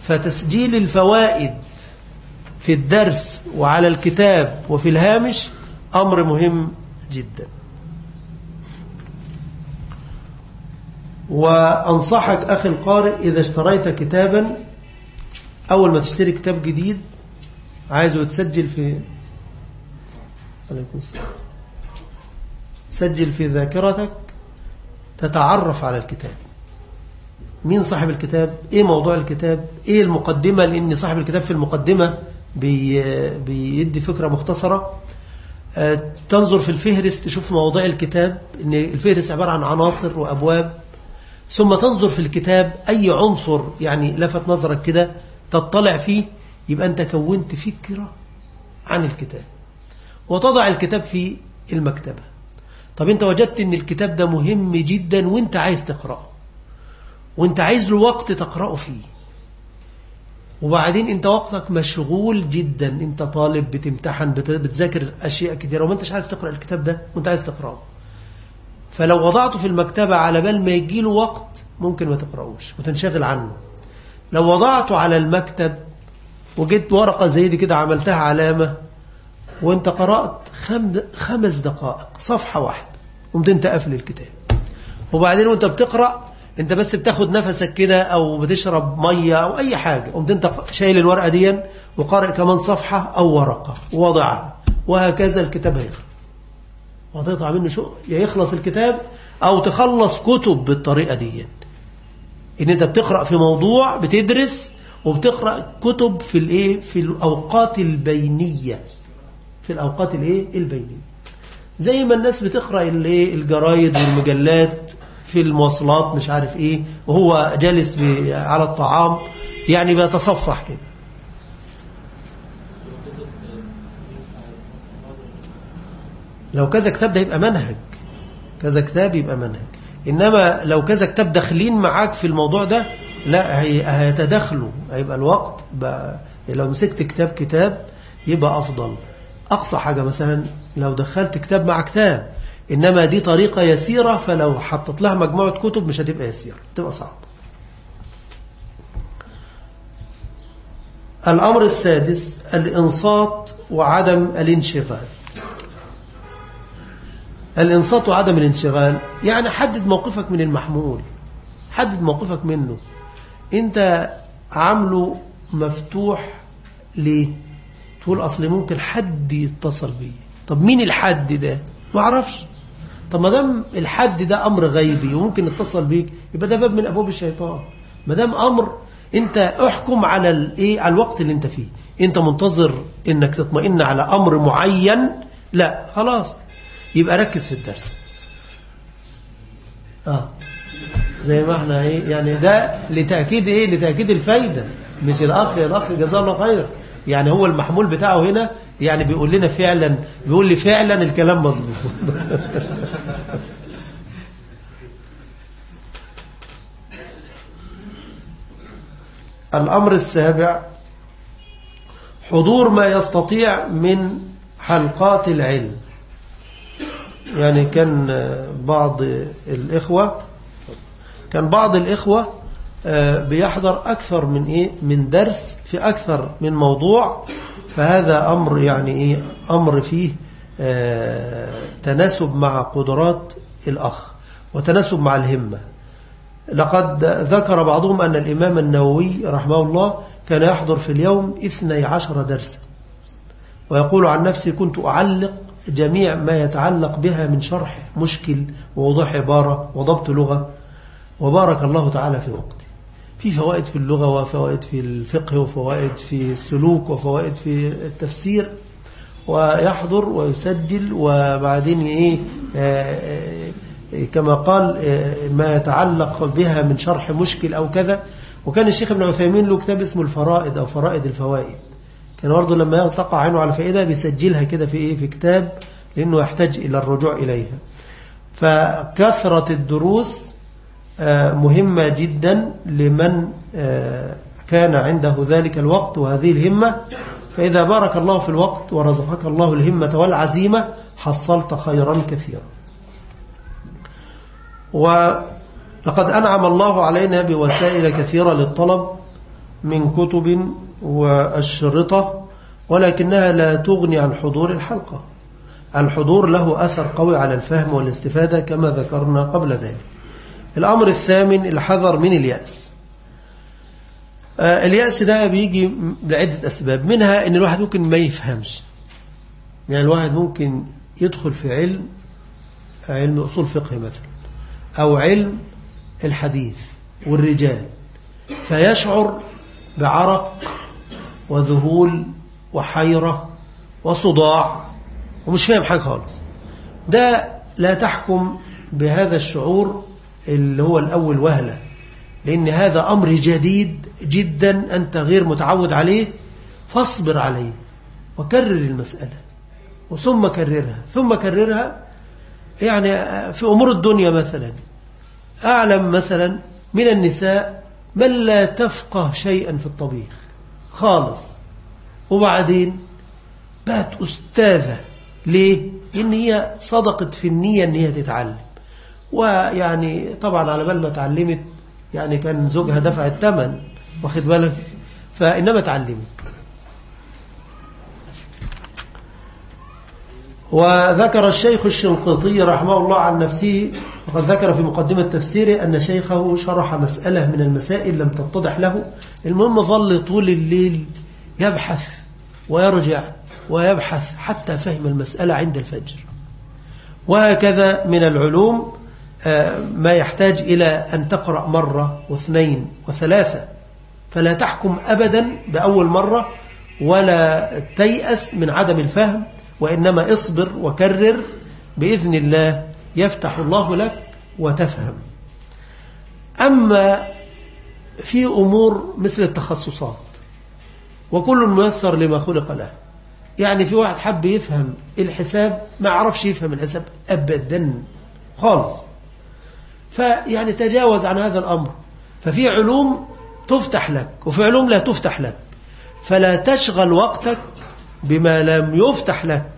فتسجيل الفوائد في الدرس وعلى الكتاب وفي الهامش أمر مهم جدا. وأنصحك أخي القارئ إذا اشتريت كتابا أول ما تشتري كتاب جديد عايزه يتسجل في عليكم السلام. سجل في ذاكرتك تتعرف على الكتاب. مين صاحب الكتاب؟ إيه موضوع الكتاب؟ إيه المقدمة؟ لأن صاحب الكتاب في المقدمة بي بيدي فكرة مختصرة. آه، تنظر في الفهرس تشوف مواضيع الكتاب إن الفهرس عبارة عن عناصر وأبواب. ثم تنظر في الكتاب أي عنصر يعني لفت نظرك كده تطلع فيه يبقى أنت كونت فكرة عن الكتاب. وتضع الكتاب في المكتبة. طب أنت وجدت أن الكتاب ده مهم جدا وأنت عايز تقرأه. وأنت عايز له وقت تقرأه فيه. وبعدين أنت وقتك مشغول جدا. أنت طالب بتمتحن بتذاكر أشياء كثيرة وما أنتش عارف تقرأ الكتاب ده وأنت عايز تقرأه. فلو وضعته في المكتبة على بال ما يجي له وقت ممكن ما تقرأوش وتنشغل عنه. لو وضعته على المكتب وجدت ورقة زي دي كده عملتها علامة وانت قرأت خمس دقائق صفحة واحدة قمت انت قافل الكتاب. وبعدين وانت بتقرأ انت بس بتاخد نفسك كده أو بتشرب مية أو أي حاجة قمت انت شايل الورقة دي وقارئ كمان صفحة أو ورقة ووضعها وهكذا الكتاب هيخلص وهتقطع منه شو؟ يا يخلص الكتاب أو تخلص كتب بالطريقة دي. إن أنت بتقرأ في موضوع بتدرس وبتقرأ كتب في الإيه؟ في الأوقات البينية. في الأوقات الإيه؟ البينية. زي ما الناس بتقرأ الإيه؟ الجرايد والمجلات في المواصلات مش عارف إيه وهو جالس على الطعام يعني بيتصفح كده. لو كذا كتاب ده يبقى منهج. كذا كتاب يبقى منهج. إنما لو كذا كتاب داخلين معاك في الموضوع ده لا هيتداخلوا. هيبقى الوقت بقى لو مسكت كتاب كتاب يبقى أفضل. أقصى حاجة مثلا لو دخلت كتاب مع كتاب إنما دي طريقة يسيرة فلو حطت لها مجموعة كتب مش هتبقى يسيرة تبقى صعب الأمر السادس الإنصات وعدم الانشغال. الإنصات وعدم الانشغال. يعني حدد موقفك من المحمول. حدد موقفك منه. انت عامله مفتوح ليه؟ تقول أصل ممكن حد يتصل بي. طب مين الحد ده؟ ما أعرفش. طب ما دام الحد ده أمر غيبي وممكن يتصل بيك يبقى ده باب من أبواب الشيطان. ما دام أمر انت احكم على الايه على الوقت اللي انت فيه. انت منتظر انك تطمئن على أمر معين؟ لا خلاص. يبقى ركز في الدرس. آه. زي ما إحنا إيه يعني ده لتأكيد إيه؟ لتأكيد الفايدة. مش الأخ يا الأخ جزاه الله خير. يعني هو المحمول بتاعه هنا يعني بيقول لنا فعلا بيقول لي فعلا الكلام مظبوط. الأمر السابع حضور ما يستطيع من حلقات العلم. يعني كان بعض الإخوة كان بعض الإخوة آه، بيحضر أكثر من إيه؟ من درس في أكثر من موضوع. فهذا أمر يعني إيه؟ أمر فيه آه، تناسب مع قدرات الأخ وتناسب مع الهمة. لقد ذكر بعضهم أن الإمام النووي رحمه الله كان يحضر في اليوم 12 درسا ويقول عن نفسي كنت أعلق جميع ما يتعلق بها من شرح مشكل ووضوح عبارة وضبط لغة. وبارك الله تعالى في وقتي في فوائد في اللغة وفوائد في الفقه وفوائد في السلوك وفوائد في التفسير. ويحضر ويسجل وبعدين إيه آه، آه، كما قال آه، ما يتعلق بها من شرح مشكل أو كذا. وكان الشيخ ابن عثيمين له كتاب اسمه الفرائد أو فرائد الفوائد. كان برضه لما تقع عينه على فائدة بيسجلها كده في إيه؟ في كتاب لأنه يحتاج إلى الرجوع إليها. فكثرة الدروس آه، مهمة جدا لمن آه، كان عنده ذلك الوقت وهذه الهمة. فإذا بارك الله في الوقت ورزقك الله الهمة والعزيمة حصلت خيرا كثيرا. ولقد أنعم الله علينا بوسائل كثيرة للطلب من كتب والشرطة ولكنها لا تغني عن حضور الحلقة. الحضور له أثر قوي على الفهم والاستفادة كما ذكرنا قبل ذلك. الأمر الثامن الحذر من اليأس. آه، اليأس ده بيجي لعدة أسباب. منها أن الواحد ممكن ما يفهمش. يعني الواحد ممكن يدخل في علم علم أصول فقه مثلا أو علم الحديث والرجال فيشعر بعرق وذهول وحيرة وصداع ومش فاهم حاجة خالص. ده لا تحكم بهذا الشعور اللي هو الأول وهلة لأن هذا أمر جديد جدا أنت غير متعود عليه فاصبر عليه وكرر المسألة وثم كررها. ثم كررها يعني في أمور الدنيا مثلا أعلم مثلا من النساء من لا تفقه شيئا في الطبيخ. خالص. وبعدين بقت أستاذة. ليه؟ إن هي صدقت في النية إن هي تتعلم. ويعني طبعا على بال ما اتعلمت يعني كان زوجها دفع الثمن واخد بالك؟ فإنما اتعلمت وذكر الشيخ الشنقيطي رحمه الله عن نفسه وقد ذكر في مقدمة تفسيره أن شيخه شرح مسألة من المسائل لم تتضح له. المهم ظل طول الليل يبحث ويرجع ويبحث حتى فهم المسألة عند الفجر. وهكذا من العلوم آه، ما يحتاج إلى أن تقرأ مرة واثنين وثلاثة. فلا تحكم أبدا بأول مرة ولا تيأس من عدم الفهم وإنما اصبر وكرر بإذن الله. يفتح الله لك وتفهم. أما في أمور مثل التخصصات وكل ميسر لما خلق له. يعني في واحد حب يفهم الحساب ما عرفش يفهم الحساب أبدا خالص. فيعني تجاوز عن هذا الأمر. ففي علوم تفتح لك وفي علوم لا تفتح لك. فلا تشغل وقتك بما لم يفتح لك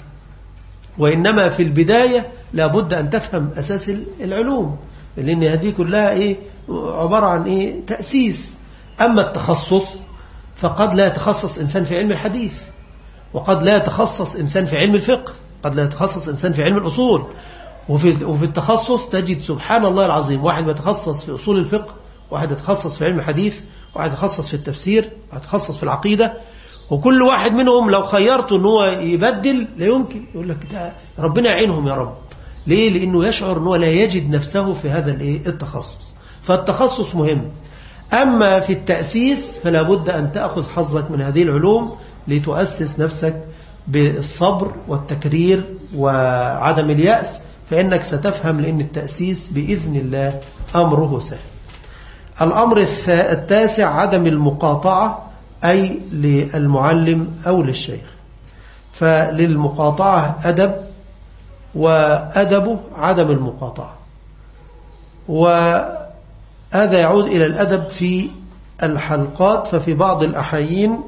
وإنما في البداية لابد أن تفهم أساس العلوم لأن هذه كلها إيه عبارة عن إيه تأسيس. أما التخصص فقد لا يتخصص إنسان في علم الحديث وقد لا يتخصص إنسان في علم الفقه قد لا يتخصص إنسان في علم الأصول. وفي, وفي التخصص تجد سبحان الله العظيم واحد يتخصص في أصول الفقه واحد يتخصص في علم الحديث واحد يتخصص في التفسير واحد يتخصص في العقيدة. وكل واحد منهم لو خيرته إن هو يبدل لا يمكن. يقول لك ده ربنا يعينهم يا رب. ليه؟ لأنه يشعر إن هو لا يجد نفسه في هذا التخصص. فالتخصص مهم. أما في التأسيس فلا بد أن تأخذ حظك من هذه العلوم لتؤسس نفسك بالصبر والتكرير وعدم اليأس فإنك ستفهم لأن التأسيس بإذن الله أمره سهل. الأمر التاسع عدم المقاطعة أي للمعلم أو للشيخ. فللمقاطعة أدب وأدبه عدم المقاطعة. وهذا يعود إلى الأدب في الحلقات ففي بعض الأحايين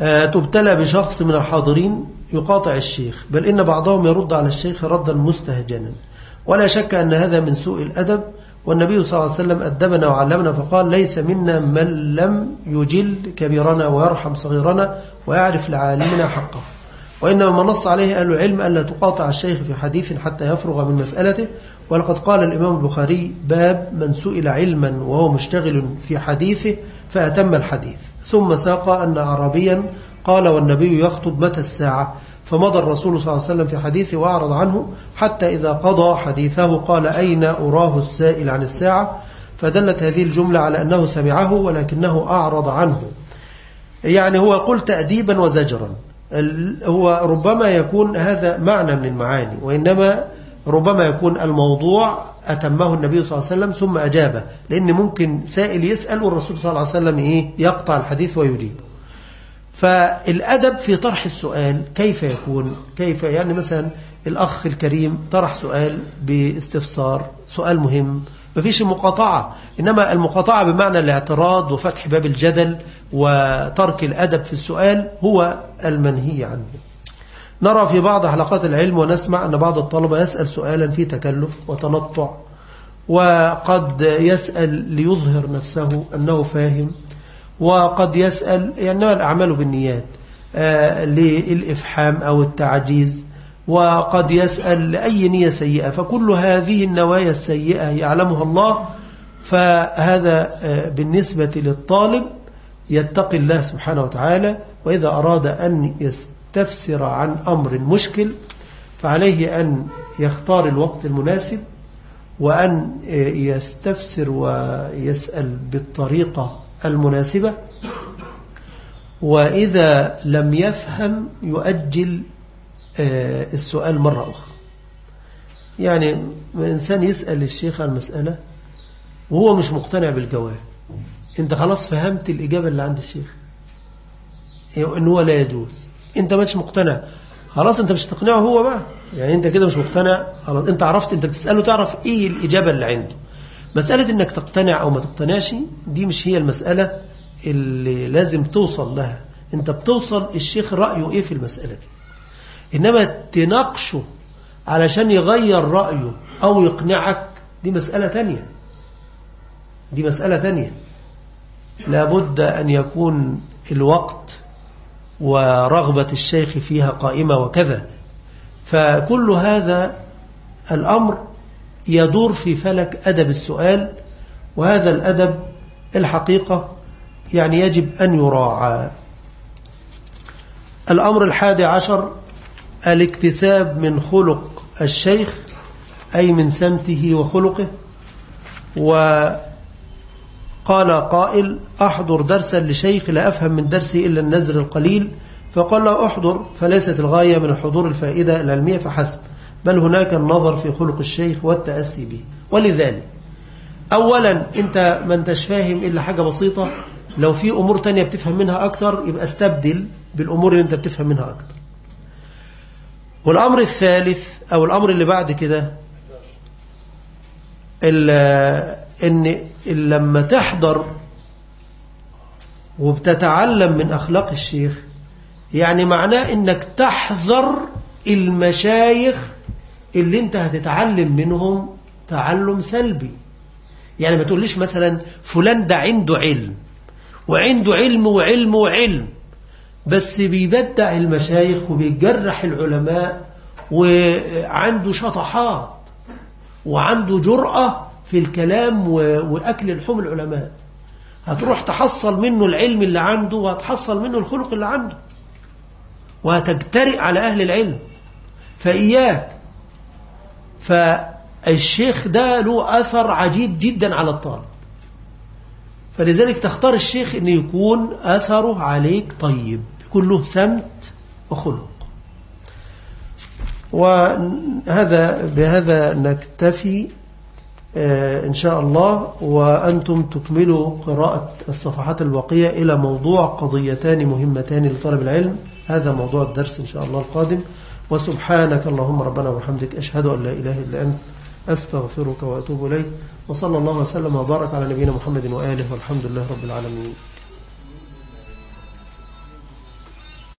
آه، تبتلى بشخص من الحاضرين يقاطع الشيخ بل إن بعضهم يرد على الشيخ ردا مستهجنا. ولا شك أن هذا من سوء الأدب والنبي صلى الله عليه وسلم أدبنا وعلمنا فقال ليس منا من لم يجل كبيرنا ويرحم صغيرنا ويعرف لعالمنا حقه. وإنما ما نص عليه أهل العلم ألا تقاطع الشيخ في حديث حتى يفرغ من مسألته ولقد قال الإمام البخاري باب من سئل علما وهو مشتغل في حديثه فأتم الحديث ثم ساق أن عربيا قال والنبي يخطب متى الساعة؟ فمضى الرسول صلى الله عليه وسلم في حديثه وأعرض عنه حتى إذا قضى حديثه قال أين أراه السائل عن الساعة؟ فدلت هذه الجملة على أنه سمعه ولكنه أعرض عنه. يعني هو يقول تأديبا وزجرا. هو ربما يكون هذا معنى من المعاني وإنما ربما يكون الموضوع أتمه النبي صلى الله عليه وسلم ثم أجابه لأن ممكن سائل يسأل والرسول صلى الله عليه وسلم إيه؟ يقطع الحديث ويجيب. فالأدب في طرح السؤال كيف يكون؟ كيف يعني مثلا الأخ الكريم طرح سؤال باستفسار سؤال مهم ما فيش مقاطعة إنما المقاطعة بمعنى الاعتراض وفتح باب الجدل وترك الأدب في السؤال هو المنهي عنه. نرى في بعض حلقات العلم ونسمع أن بعض الطلبة يسأل سؤالا في تكلف وتنطع وقد يسأل ليظهر نفسه أنه فاهم وقد يسأل يعني الأعمال بالنيات آه، للإفحام أو التعجيز وقد يسأل لأي نية سيئة. فكل هذه النوايا السيئة يعلمها الله فهذا آه، بالنسبة للطالب يتقي الله سبحانه وتعالى وإذا أراد أن يستفسر عن أمر مشكل فعليه أن يختار الوقت المناسب وأن يستفسر ويسأل بالطريقة المناسبة وإذا لم يفهم يؤجل آه، السؤال مرة أخرى. يعني إنسان يسأل الشيخ عن مسألة وهو مش مقتنع بالجواب. انت خلاص فهمت الإجابة اللي عند الشيخ. إن هو لا يجوز. انت مش مقتنع. خلاص انت مش تقنعه هو بقى. يعني انت كده مش مقتنع. خلاص انت عرفت انت بتسأله تعرف إيه الإجابة اللي عنده. مسألة إنك تقتنع أو ما تقتنعش دي مش هي المسألة اللي لازم توصل لها. انت بتوصل الشيخ رأيه إيه في المسألة دي. إنما تناقشه علشان يغير رأيه أو يقنعك دي مسألة تانية. دي مسألة تانية. لابد أن يكون الوقت ورغبة الشيخ فيها قائمة وكذا. فكل هذا الأمر يدور في فلك أدب السؤال وهذا الأدب الحقيقة يعني يجب أن يراعى. الأمر الحادي عشر الاكتساب من خلق الشيخ أي من سمته وخلقه وقال قائل أحضر درسا لشيخ لا أفهم من درسه إلا النزر القليل. فقال له أحضر فليست الغاية من الحضور الفائدة العلمية فحسب. بل هناك النظر في خلق الشيخ والتأسي به. ولذلك أولا أنت ما أنتش فاهم إلا حاجة بسيطة. لو في أمور تانية بتفهم منها أكتر يبقى استبدل بالأمور اللي أنت بتفهم منها أكتر. والأمر الثالث أو الأمر اللي بعد كده إن لما تحضر وبتتعلم من أخلاق الشيخ يعني معناه إنك تحذر المشايخ اللي أنت هتتعلم منهم تعلم سلبي. يعني ما تقوليش مثلا فلان ده عنده علم وعنده علم وعلم وعلم بس بيبدع المشايخ وبيجرح العلماء وعنده شطحات وعنده جرأة في الكلام وأكل الحم العلماء. هتروح تحصل منه العلم اللي عنده وهتحصل منه الخلق اللي عنده. وهتجترئ على أهل العلم. فإياك. فالشيخ ده له أثر عجيب جدا على الطالب. فلذلك تختار الشيخ أن يكون أثره عليك طيب. يكون له سمت وخلق. وهذا بهذا نكتفي. إن شاء الله. وأنتم تكملوا قراءة الصفحات البقية إلى موضوع قضيتان مهمتان لطلب العلم. هذا موضوع الدرس إن شاء الله القادم. وسبحانك اللهم ربنا وبحمدك أشهد أن لا إله إلا أنت أستغفرك وأتوب إليك. وصلى الله وسلم وبارك على نبينا محمد وآله والحمد لله رب العالمين.